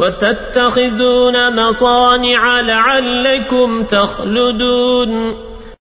وتتخذون مصانع لعلكم تخلدون.